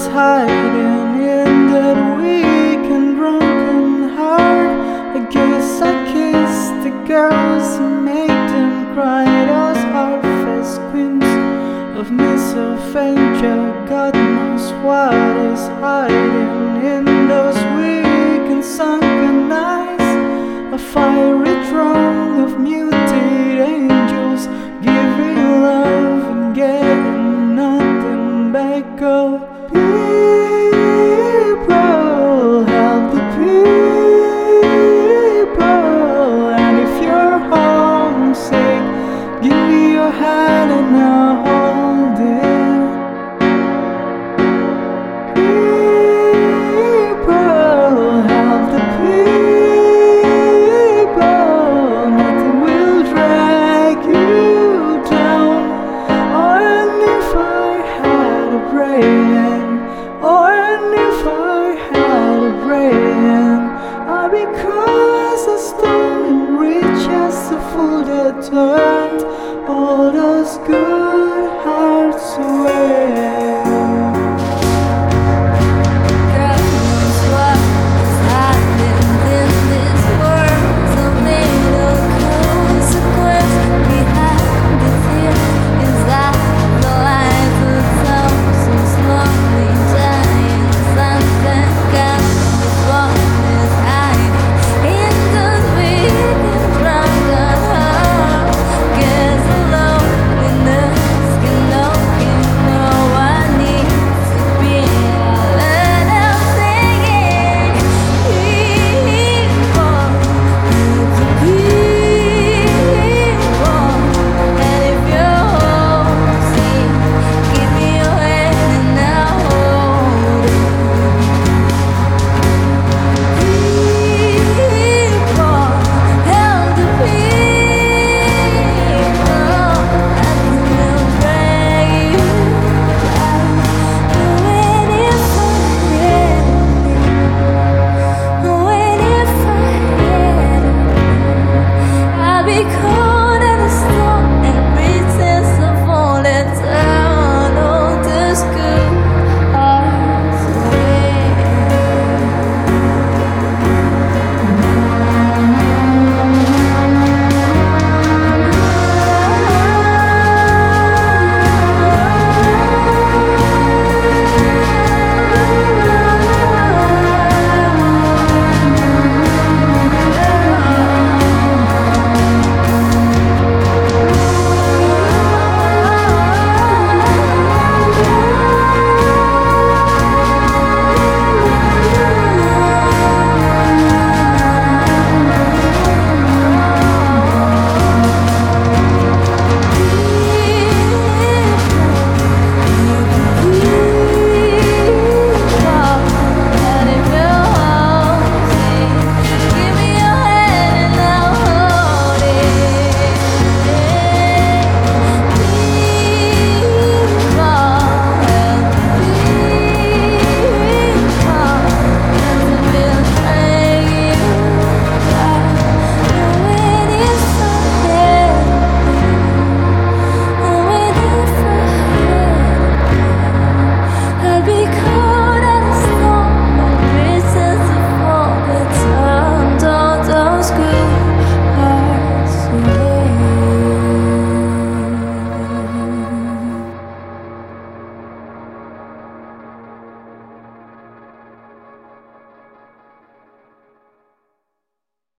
is hiding in that weak and broken heart. I guess I kissed the girls and made them cry. Those fast queens of misadventure. God knows what is hiding in those weak and sunken eyes. A fiery throng of muted angels giving love and getting nothing back. Oh, people, turned all those good.